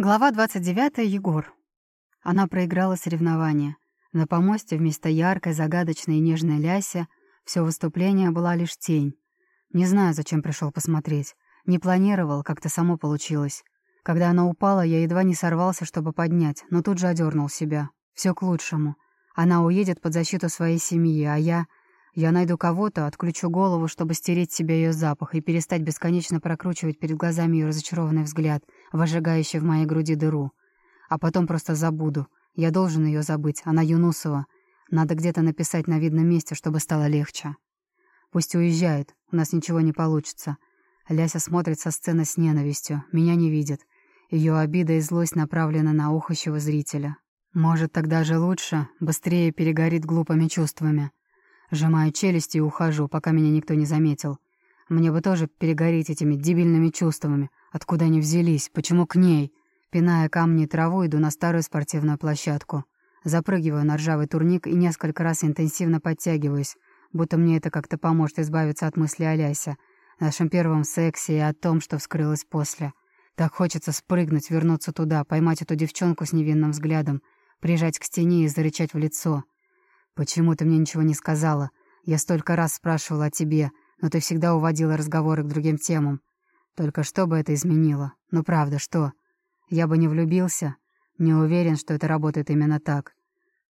Глава 29. Егор. Она проиграла соревнование. На помосте вместо яркой, загадочной и нежной Ляси все выступление была лишь тень. Не знаю, зачем пришел посмотреть. Не планировал, как-то само получилось. Когда она упала, я едва не сорвался, чтобы поднять, но тут же одернул себя. Все к лучшему. Она уедет под защиту своей семьи, а я... Я найду кого-то, отключу голову, чтобы стереть себе ее запах и перестать бесконечно прокручивать перед глазами ее разочарованный взгляд, выжигающий в моей груди дыру. А потом просто забуду. Я должен ее забыть. Она Юнусова. Надо где-то написать на видном месте, чтобы стало легче. Пусть уезжает. У нас ничего не получится. Ляся смотрит со сцены с ненавистью. Меня не видит. Ее обида и злость направлены на ухащего зрителя. Может, тогда же лучше, быстрее перегорит глупыми чувствами. Сжимаю челюсти и ухожу, пока меня никто не заметил. Мне бы тоже перегореть этими дебильными чувствами. Откуда они взялись? Почему к ней? Пиная камни и траву, иду на старую спортивную площадку. Запрыгиваю на ржавый турник и несколько раз интенсивно подтягиваюсь, будто мне это как-то поможет избавиться от мысли о Лясе, нашем первом сексе и о том, что вскрылось после. Так хочется спрыгнуть, вернуться туда, поймать эту девчонку с невинным взглядом, прижать к стене и зарычать в лицо — «Почему ты мне ничего не сказала? Я столько раз спрашивала о тебе, но ты всегда уводила разговоры к другим темам. Только что бы это изменило? Ну правда, что? Я бы не влюбился? Не уверен, что это работает именно так.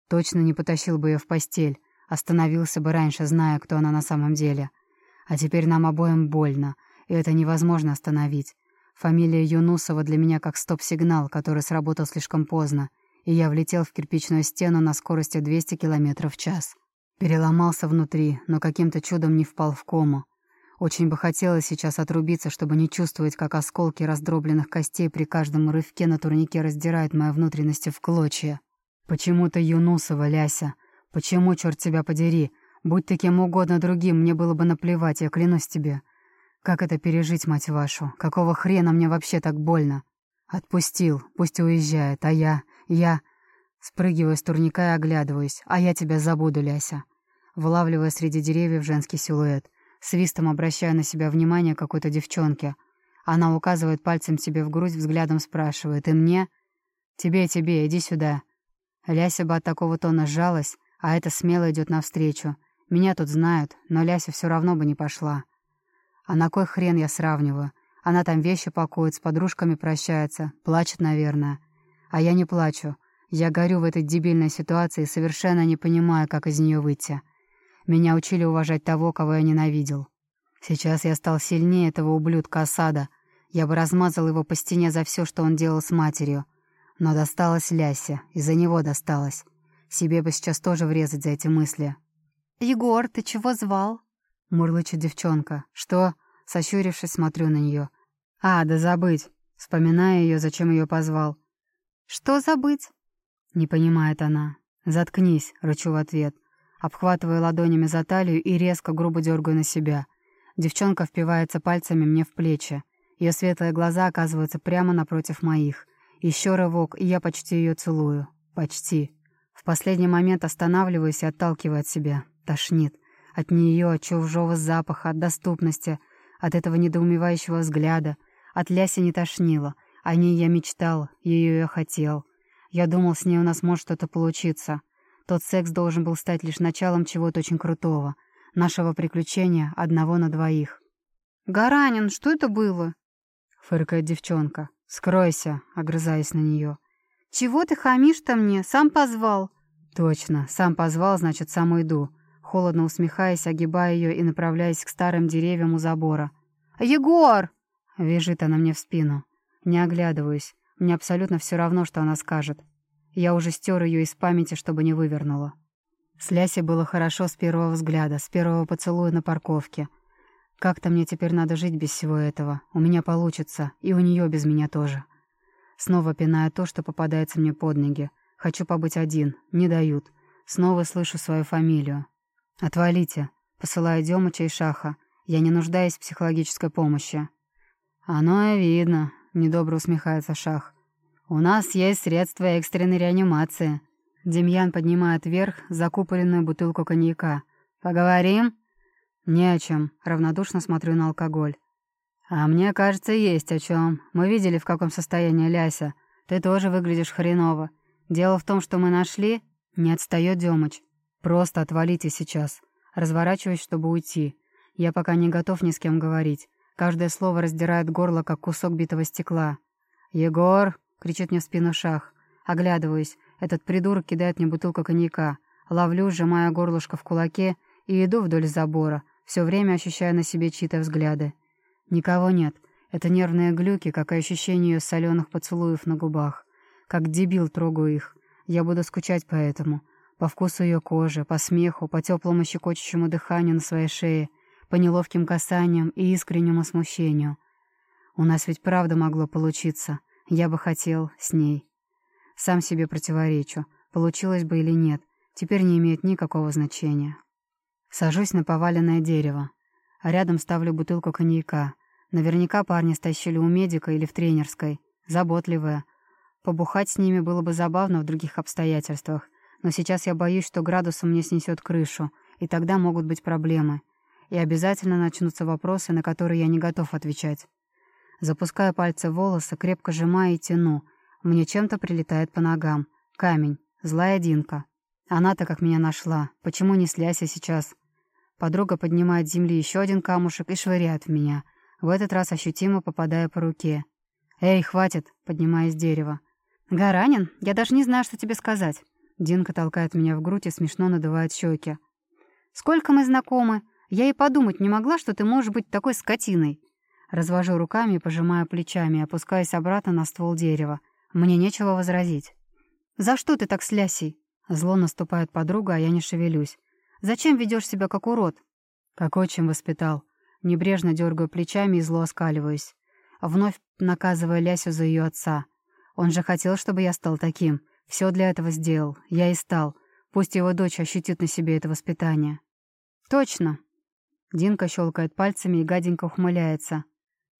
Точно не потащил бы ее в постель, остановился бы раньше, зная, кто она на самом деле. А теперь нам обоим больно, и это невозможно остановить. Фамилия Юнусова для меня как стоп-сигнал, который сработал слишком поздно и я влетел в кирпичную стену на скорости 200 км в час. Переломался внутри, но каким-то чудом не впал в кому. Очень бы хотелось сейчас отрубиться, чтобы не чувствовать, как осколки раздробленных костей при каждом рывке на турнике раздирают мои внутренности в клочья. Почему ты Юнусова, Ляся? Почему, черт тебя подери? Будь ты кем угодно другим, мне было бы наплевать, я клянусь тебе. Как это пережить, мать вашу? Какого хрена мне вообще так больно? Отпустил, пусть уезжает, а я... Я... Спрыгиваю с турника и оглядываюсь. А я тебя забуду, Ляся. Вылавливая среди деревьев женский силуэт. Свистом обращаю на себя внимание какой-то девчонки. Она указывает пальцем себе в грудь, взглядом спрашивает. «И мне?» «Тебе, тебе, иди сюда». Ляся бы от такого тона сжалась, а это смело идет навстречу. Меня тут знают, но Ляся все равно бы не пошла. А на кой хрен я сравниваю? Она там вещи пакует, с подружками прощается, плачет, наверное. А я не плачу. Я горю в этой дебильной ситуации и совершенно не понимаю, как из нее выйти. Меня учили уважать того, кого я ненавидел. Сейчас я стал сильнее этого ублюдка осада. Я бы размазал его по стене за все, что он делал с матерью. Но досталось Лясе, из-за него досталось. Себе бы сейчас тоже врезать за эти мысли. «Егор, ты чего звал?» — мурлычет девчонка. «Что?» — сощурившись, смотрю на нее. «А, да забыть!» Вспоминая ее, зачем ее позвал. «Что забыть?» Не понимает она. «Заткнись», — рычу в ответ. Обхватываю ладонями за талию и резко, грубо дергаю на себя. Девчонка впивается пальцами мне в плечи. Ее светлые глаза оказываются прямо напротив моих. Еще рывок, и я почти ее целую. Почти. В последний момент останавливаюсь и отталкиваю от себя. Тошнит. От нее, от чужого запаха, от доступности, от этого недоумевающего взгляда. От ляси не тошнило — о ней я мечтал, ее я хотел. Я думал, с ней у нас может что-то получиться. Тот секс должен был стать лишь началом чего-то очень крутого. Нашего приключения одного на двоих. «Гаранин, что это было?» — фыркает девчонка. «Скройся», — огрызаясь на нее. «Чего ты хамишь-то мне? Сам позвал». «Точно. Сам позвал, значит, сам уйду». Холодно усмехаясь, огибая ее и направляясь к старым деревьям у забора. «Егор!» — вяжет она мне в спину. Не оглядываюсь. Мне абсолютно все равно, что она скажет. Я уже стер ее из памяти, чтобы не вывернула. С Лясей было хорошо с первого взгляда, с первого поцелуя на парковке. Как-то мне теперь надо жить без всего этого. У меня получится, и у нее без меня тоже. Снова пиная то, что попадается мне под ноги. Хочу побыть один. Не дают. Снова слышу свою фамилию. «Отвалите!» — посылаю Демыча и Шаха. Я не нуждаюсь в психологической помощи. «Оно и видно», — недобро усмехается Шах. «У нас есть средства экстренной реанимации». Демьян поднимает вверх закупоренную бутылку коньяка. «Поговорим?» «Не о чем», — равнодушно смотрю на алкоголь. «А мне кажется, есть о чем. Мы видели, в каком состоянии Ляся. Ты тоже выглядишь хреново. Дело в том, что мы нашли...» Не отстаёт Демыч. «Просто отвалите сейчас». Разворачиваюсь, чтобы уйти. Я пока не готов ни с кем говорить. Каждое слово раздирает горло, как кусок битого стекла. «Егор!» — кричит мне в спину шах. Оглядываюсь. Этот придурок кидает мне бутылку коньяка. Ловлю, сжимая горлышко в кулаке, и иду вдоль забора, все время ощущая на себе чьи-то взгляды. Никого нет. Это нервные глюки, как и ощущение ее соленых поцелуев на губах. Как дебил трогаю их. Я буду скучать по этому. По вкусу ее кожи, по смеху, по теплому щекочущему дыханию на своей шее, по неловким касаниям и искреннему смущению. У нас ведь правда могло получиться. Я бы хотел с ней. Сам себе противоречу. Получилось бы или нет, теперь не имеет никакого значения. Сажусь на поваленное дерево. А рядом ставлю бутылку коньяка. Наверняка парни стащили у медика или в тренерской. Заботливые. Побухать с ними было бы забавно в других обстоятельствах. Но сейчас я боюсь, что градусом мне снесет крышу, и тогда могут быть проблемы. И обязательно начнутся вопросы, на которые я не готов отвечать. Запускаю пальцы в волосы, крепко сжимаю и тяну. Мне чем-то прилетает по ногам. Камень. Злая Динка. Она-то как меня нашла. Почему не сляся сейчас? Подруга поднимает с земли еще один камушек и швыряет в меня. В этот раз ощутимо попадая по руке. «Эй, хватит!» — поднимаясь с дерева. «Гаранин? Я даже не знаю, что тебе сказать». Динка толкает меня в грудь и смешно надувает щеки. «Сколько мы знакомы? Я и подумать не могла, что ты можешь быть такой скотиной». Развожу руками и пожимаю плечами, опускаясь обратно на ствол дерева. Мне нечего возразить. «За что ты так с Лясей?» Зло наступает подруга, а я не шевелюсь. «Зачем ведешь себя как урод?» «Как отчим воспитал». Небрежно дергаю плечами и зло оскаливаюсь. Вновь наказывая Лясю за ее отца. Он же хотел, чтобы я стал таким. Все для этого сделал. Я и стал. Пусть его дочь ощутит на себе это воспитание. «Точно!» Динка щелкает пальцами и гаденько ухмыляется.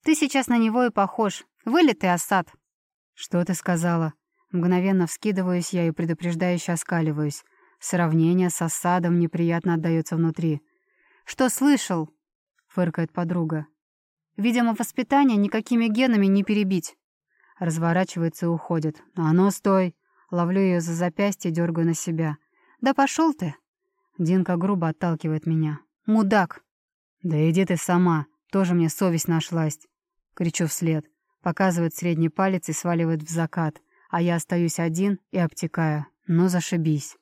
«Ты сейчас на него и похож. Вылитый осад!» «Что ты сказала?» Мгновенно вскидываюсь я и предупреждающе оскаливаюсь. Сравнение с осадом неприятно отдается внутри. «Что слышал?» — фыркает подруга. «Видимо, воспитание никакими генами не перебить». Разворачивается и уходит. «А ну, стой!» Ловлю ее за запястье, дергаю на себя. «Да пошел ты!» Динка грубо отталкивает меня. «Мудак!» «Да иди ты сама, тоже мне совесть нашлась!» Кричу вслед. Показывает средний палец и сваливает в закат, а я остаюсь один и обтекаю. Ну, зашибись.